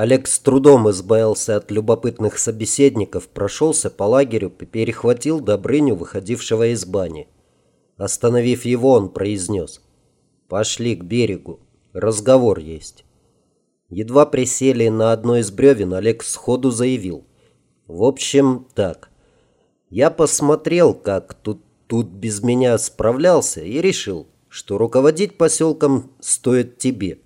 Олег с трудом избавился от любопытных собеседников, прошелся по лагерю, перехватил Добрыню, выходившего из бани. Остановив его, он произнес. «Пошли к берегу. Разговор есть». Едва присели на одно из бревен, Олег сходу заявил. «В общем, так. Я посмотрел, как тут, тут без меня справлялся, и решил, что руководить поселком стоит тебе».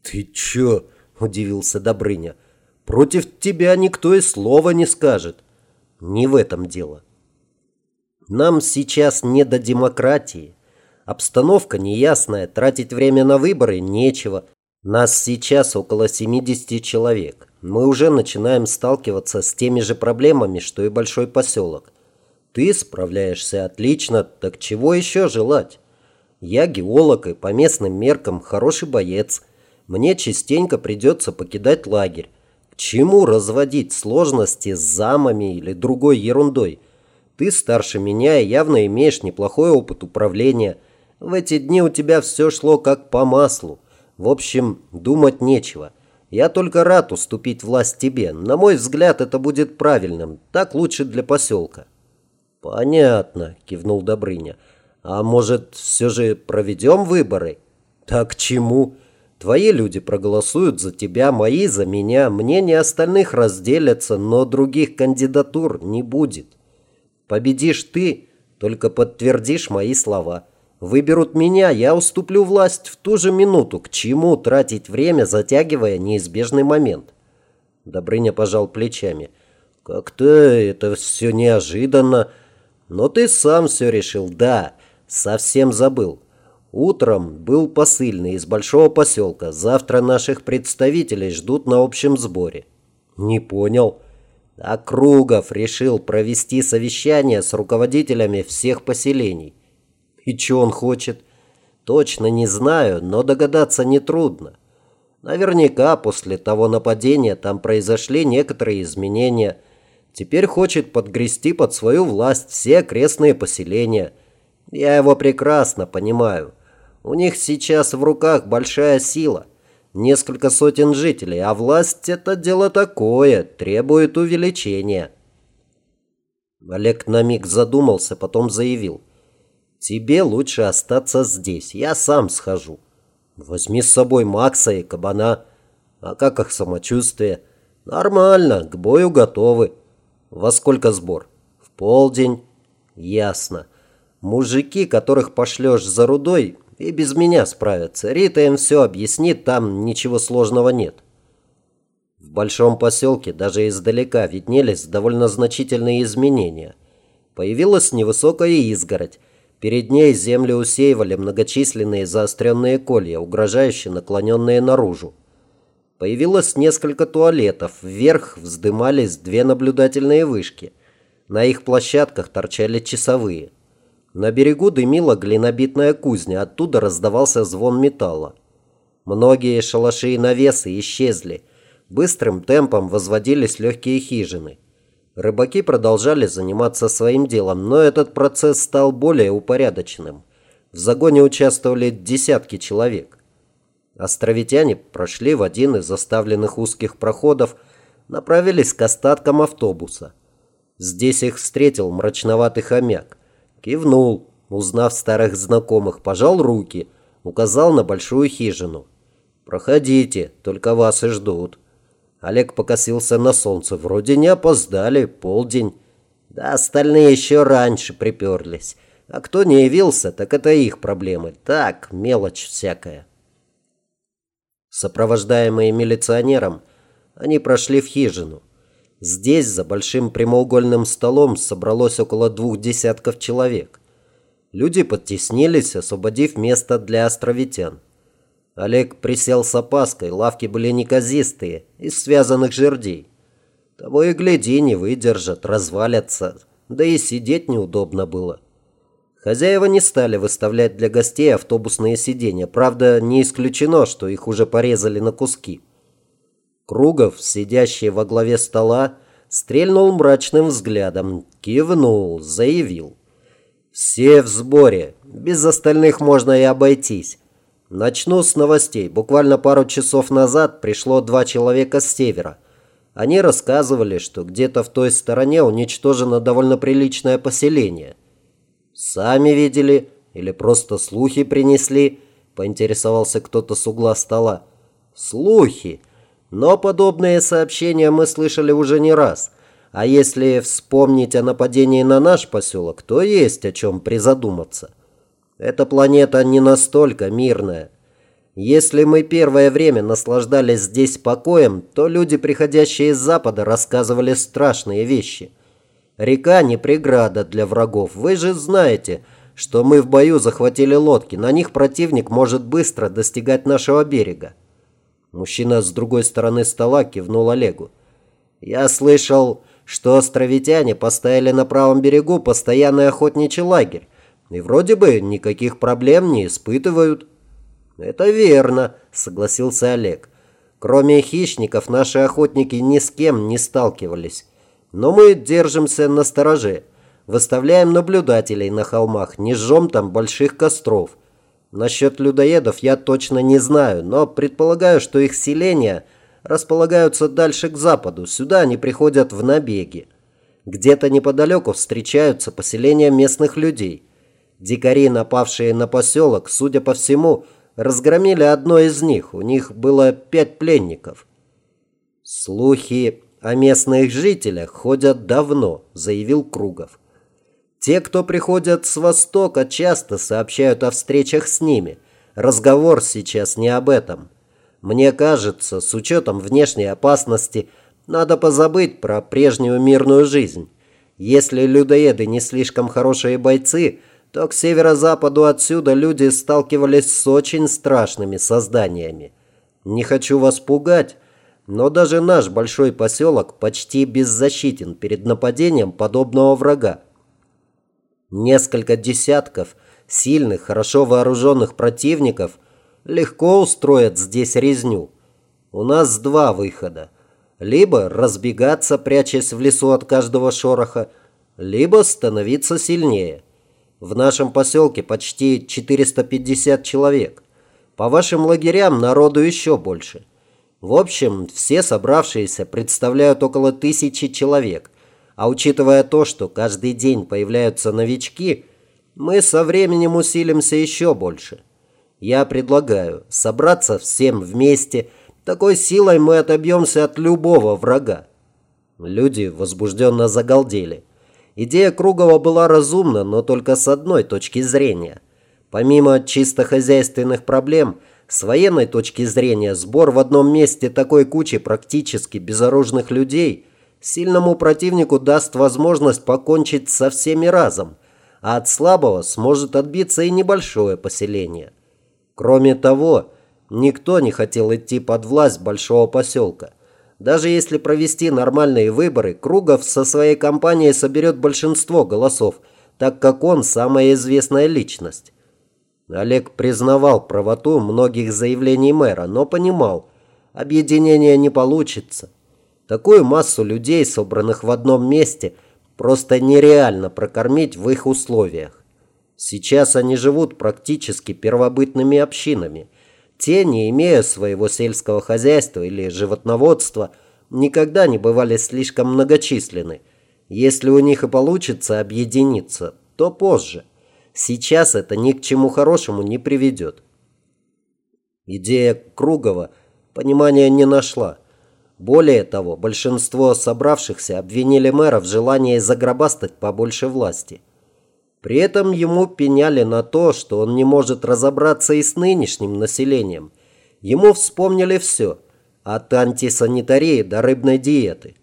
«Ты чё?» – удивился Добрыня. «Против тебя никто и слова не скажет». «Не в этом дело. Нам сейчас не до демократии. Обстановка неясная, тратить время на выборы нечего. Нас сейчас около 70 человек. Мы уже начинаем сталкиваться с теми же проблемами, что и большой поселок. Ты справляешься отлично, так чего еще желать? Я геолог и по местным меркам хороший боец – мне частенько придется покидать лагерь. К чему разводить сложности с замами или другой ерундой? Ты старше меня и явно имеешь неплохой опыт управления. В эти дни у тебя все шло как по маслу. В общем, думать нечего. Я только рад уступить власть тебе. На мой взгляд, это будет правильным. Так лучше для поселка. Понятно, кивнул Добрыня. А может, все же проведем выборы? Так чему? Твои люди проголосуют за тебя, мои за меня. Мнения остальных разделятся, но других кандидатур не будет. Победишь ты, только подтвердишь мои слова. Выберут меня, я уступлю власть в ту же минуту. К чему тратить время, затягивая неизбежный момент? Добрыня пожал плечами. Как-то это все неожиданно. Но ты сам все решил, да. Совсем забыл. Утром был посыльный из большого поселка. Завтра наших представителей ждут на общем сборе. Не понял. А Кругов решил провести совещание с руководителями всех поселений. И что он хочет? Точно не знаю, но догадаться нетрудно. Наверняка после того нападения там произошли некоторые изменения. Теперь хочет подгрести под свою власть все окрестные поселения. Я его прекрасно понимаю. У них сейчас в руках большая сила, несколько сотен жителей, а власть – это дело такое, требует увеличения. Олег на миг задумался, потом заявил. «Тебе лучше остаться здесь, я сам схожу. Возьми с собой Макса и Кабана. А как их самочувствие?» «Нормально, к бою готовы. Во сколько сбор?» «В полдень». «Ясно. Мужики, которых пошлешь за рудой, и без меня справятся. Рита им все объяснит, там ничего сложного нет. В большом поселке даже издалека виднелись довольно значительные изменения. Появилась невысокая изгородь. Перед ней землю усеивали многочисленные заостренные колья, угрожающие наклоненные наружу. Появилось несколько туалетов. Вверх вздымались две наблюдательные вышки. На их площадках торчали часовые. На берегу дымила глинобитная кузня, оттуда раздавался звон металла. Многие шалаши и навесы исчезли. Быстрым темпом возводились легкие хижины. Рыбаки продолжали заниматься своим делом, но этот процесс стал более упорядоченным. В загоне участвовали десятки человек. Островитяне прошли в один из заставленных узких проходов, направились к остаткам автобуса. Здесь их встретил мрачноватый хомяк. Кивнул, узнав старых знакомых, пожал руки, указал на большую хижину. «Проходите, только вас и ждут». Олег покосился на солнце. Вроде не опоздали, полдень. Да остальные еще раньше приперлись. А кто не явился, так это их проблемы. Так, мелочь всякая. Сопровождаемые милиционером, они прошли в хижину. Здесь, за большим прямоугольным столом, собралось около двух десятков человек. Люди подтеснились, освободив место для островитян. Олег присел с опаской, лавки были неказистые, из связанных жердей. Того и гляди, не выдержат, развалятся, да и сидеть неудобно было. Хозяева не стали выставлять для гостей автобусные сиденья, правда, не исключено, что их уже порезали на куски. Кругов, сидящий во главе стола, стрельнул мрачным взглядом, кивнул, заявил. «Все в сборе. Без остальных можно и обойтись. Начну с новостей. Буквально пару часов назад пришло два человека с севера. Они рассказывали, что где-то в той стороне уничтожено довольно приличное поселение. Сами видели или просто слухи принесли, поинтересовался кто-то с угла стола. Слухи. Но подобные сообщения мы слышали уже не раз. А если вспомнить о нападении на наш поселок, то есть о чем призадуматься. Эта планета не настолько мирная. Если мы первое время наслаждались здесь покоем, то люди, приходящие из Запада, рассказывали страшные вещи. Река не преграда для врагов. Вы же знаете, что мы в бою захватили лодки. На них противник может быстро достигать нашего берега. Мужчина с другой стороны стола кивнул Олегу. Я слышал, что островитяне поставили на правом берегу постоянный охотничий лагерь. И вроде бы никаких проблем не испытывают. Это верно, согласился Олег. Кроме хищников, наши охотники ни с кем не сталкивались. Но мы держимся на стороже. Выставляем наблюдателей на холмах, не жжем там больших костров. Насчет людоедов я точно не знаю, но предполагаю, что их селения располагаются дальше к западу. Сюда они приходят в набеги. Где-то неподалеку встречаются поселения местных людей. Дикари, напавшие на поселок, судя по всему, разгромили одно из них. У них было пять пленников. Слухи о местных жителях ходят давно, заявил Кругов. Те, кто приходят с востока, часто сообщают о встречах с ними. Разговор сейчас не об этом. Мне кажется, с учетом внешней опасности, надо позабыть про прежнюю мирную жизнь. Если людоеды не слишком хорошие бойцы – то к северо-западу отсюда люди сталкивались с очень страшными созданиями. Не хочу вас пугать, но даже наш большой поселок почти беззащитен перед нападением подобного врага. Несколько десятков сильных, хорошо вооруженных противников легко устроят здесь резню. У нас два выхода. Либо разбегаться, прячась в лесу от каждого шороха, либо становиться сильнее. В нашем поселке почти 450 человек. По вашим лагерям народу еще больше. В общем, все собравшиеся представляют около тысячи человек. А учитывая то, что каждый день появляются новички, мы со временем усилимся еще больше. Я предлагаю собраться всем вместе. Такой силой мы отобьемся от любого врага. Люди возбужденно загалдели. Идея Кругова была разумна, но только с одной точки зрения. Помимо чисто хозяйственных проблем, с военной точки зрения сбор в одном месте такой кучи практически безоружных людей сильному противнику даст возможность покончить со всеми разом, а от слабого сможет отбиться и небольшое поселение. Кроме того, никто не хотел идти под власть большого поселка – даже если провести нормальные выборы, Кругов со своей компанией соберет большинство голосов, так как он самая известная личность. Олег признавал правоту многих заявлений мэра, но понимал, объединение не получится. Такую массу людей, собранных в одном месте, просто нереально прокормить в их условиях. Сейчас они живут практически первобытными общинами – те, не имея своего сельского хозяйства или животноводства, никогда не бывали слишком многочисленны. Если у них и получится объединиться, то позже. Сейчас это ни к чему хорошему не приведет. Идея Кругова понимания не нашла. Более того, большинство собравшихся обвинили мэра в желании загробастать побольше власти. При этом ему пеняли на то, что он не может разобраться и с нынешним населением. Ему вспомнили все, от антисанитарии до рыбной диеты.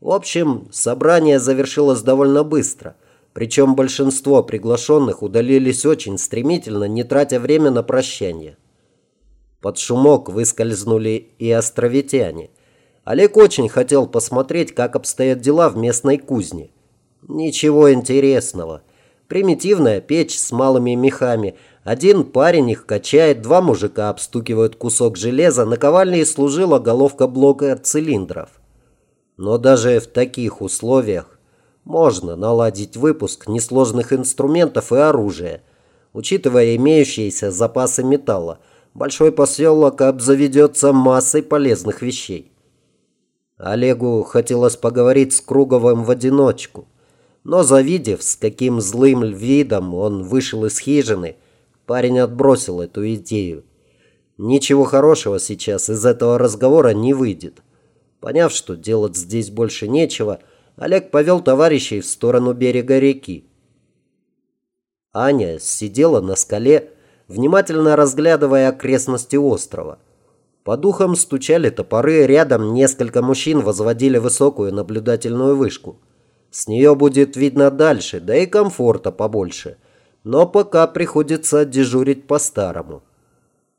В общем, собрание завершилось довольно быстро, причем большинство приглашенных удалились очень стремительно, не тратя время на прощание. Под шумок выскользнули и островитяне. Олег очень хотел посмотреть, как обстоят дела в местной кузне. Ничего интересного – Примитивная печь с малыми мехами. Один парень их качает, два мужика обстукивают кусок железа, наковальней служила головка блока цилиндров. Но даже в таких условиях можно наладить выпуск несложных инструментов и оружия, учитывая имеющиеся запасы металла. большой поселок обзаведется массой полезных вещей. Олегу хотелось поговорить с Круговым в одиночку. Но завидев, с каким злым видом он вышел из хижины, парень отбросил эту идею. Ничего хорошего сейчас из этого разговора не выйдет. Поняв, что делать здесь больше нечего, Олег повел товарищей в сторону берега реки. Аня сидела на скале, внимательно разглядывая окрестности острова. По духам стучали топоры, рядом несколько мужчин возводили высокую наблюдательную вышку. С нее будет видно дальше, да и комфорта побольше. Но пока приходится дежурить по-старому.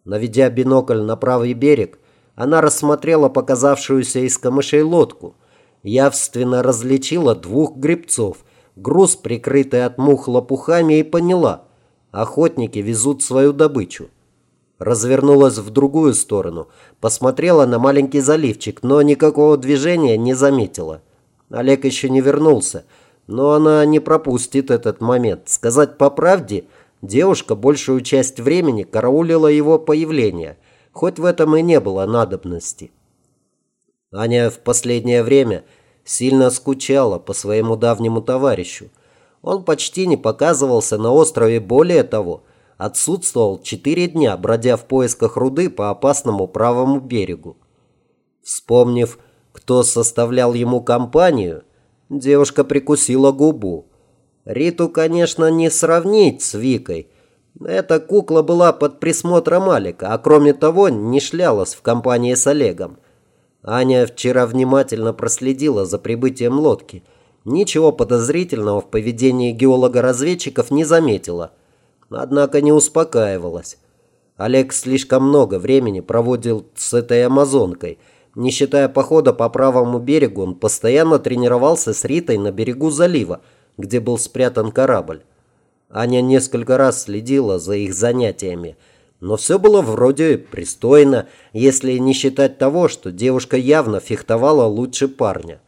Наведя бинокль на правый берег, она рассмотрела показавшуюся из камышей лодку. Явственно различила двух гребцов, груз, прикрытый от мух лопухами, и поняла – охотники везут свою добычу развернулась в другую сторону, посмотрела на маленький заливчик, но никакого движения не заметила. Олег еще не вернулся, но она не пропустит этот момент. Сказать по правде, девушка большую часть времени караулила его появление, хоть в этом и не было надобности. Аня в последнее время сильно скучала по своему давнему товарищу. Он почти не показывался на острове, более того – отсутствовал четыре дня, бродя в поисках руды по опасному правому берегу. Вспомнив, кто составлял ему компанию, девушка прикусила губу. Риту, конечно, не сравнить с Викой. Эта кукла была под присмотром Алика, а кроме того не шлялась в компании с Олегом. Аня вчера внимательно проследила за прибытием лодки. Ничего подозрительного в поведении геолога-разведчиков не заметила – однако не успокаивалась. Олег слишком много времени проводил с этой амазонкой. Не считая похода по правому берегу, он постоянно тренировался с Ритой на берегу залива, где был спрятан корабль. Аня несколько раз следила за их занятиями, но все было вроде пристойно, если не считать того, что девушка явно фехтовала лучше парня.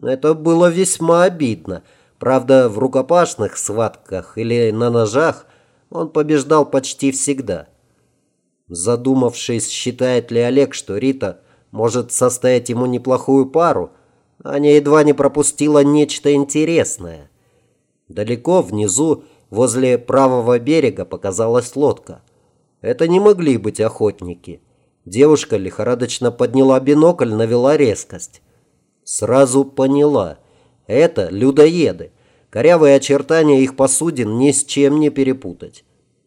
Это было весьма обидно. Правда, в рукопашных схватках или на ножах – он побеждал почти всегда. Задумавшись, считает ли Олег, что Рита может составить ему неплохую пару, Аня едва не пропустила нечто интересное. Далеко внизу, возле правого берега, показалась лодка. Это не могли быть охотники. Девушка лихорадочно подняла бинокль, навела резкость. Сразу поняла. Это людоеды. Корявые очертания их посудин ни с чем не перепутать.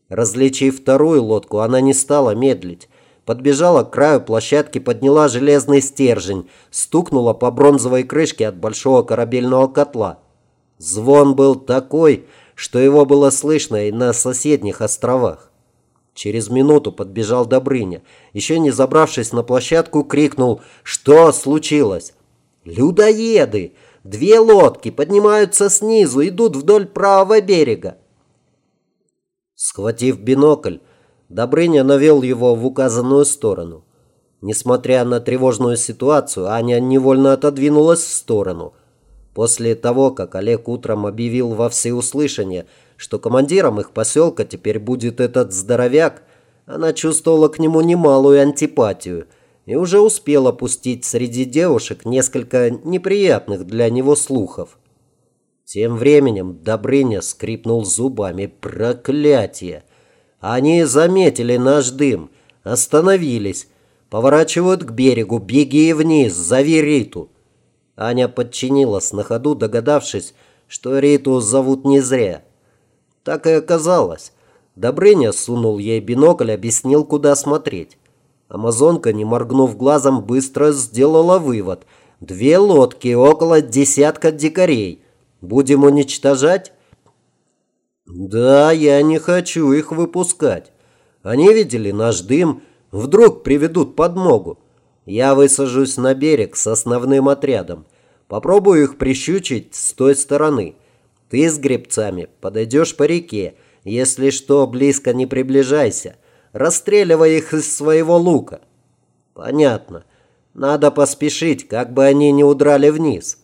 Различив вторую лодку, она не стала медлить. Подбежала к краю площадки, подняла железный стержень, стукнула по бронзовой крышке от большого корабельного котла. Звон был такой, что его было слышно и на соседних островах. Через минуту подбежал Добрыня. Еще не забравшись на площадку, крикнул «Что случилось?» «Людоеды! Две лодки поднимаются снизу, идут вдоль правого берега. Схватив бинокль, Добрыня навел его в указанную сторону. Несмотря на тревожную ситуацию, Аня невольно отодвинулась в сторону. После того, как Олег утром объявил во всеуслышание, что командиром их поселка теперь будет этот здоровяк, она чувствовала к нему немалую антипатию – и уже успел опустить среди девушек несколько неприятных для него слухов. Тем временем Добрыня скрипнул зубами. Проклятие! Они заметили наш дым, остановились, поворачивают к берегу, беги вниз, зови Риту. Аня подчинилась на ходу, догадавшись, что Риту зовут не зря. Так и оказалось. Добрыня сунул ей бинокль, объяснил, куда смотреть. Амазонка, не моргнув глазом, быстро сделала вывод. Две лодки, около десятка дикарей. Будем уничтожать? Да, я не хочу их выпускать. Они видели наш дым, вдруг приведут подмогу. Я высажусь на берег с основным отрядом. Попробую их прищучить с той стороны. Ты с гребцами подойдешь по реке. Если что, близко не приближайся расстреливая их из своего лука. Понятно. Надо поспешить, как бы они не удрали вниз.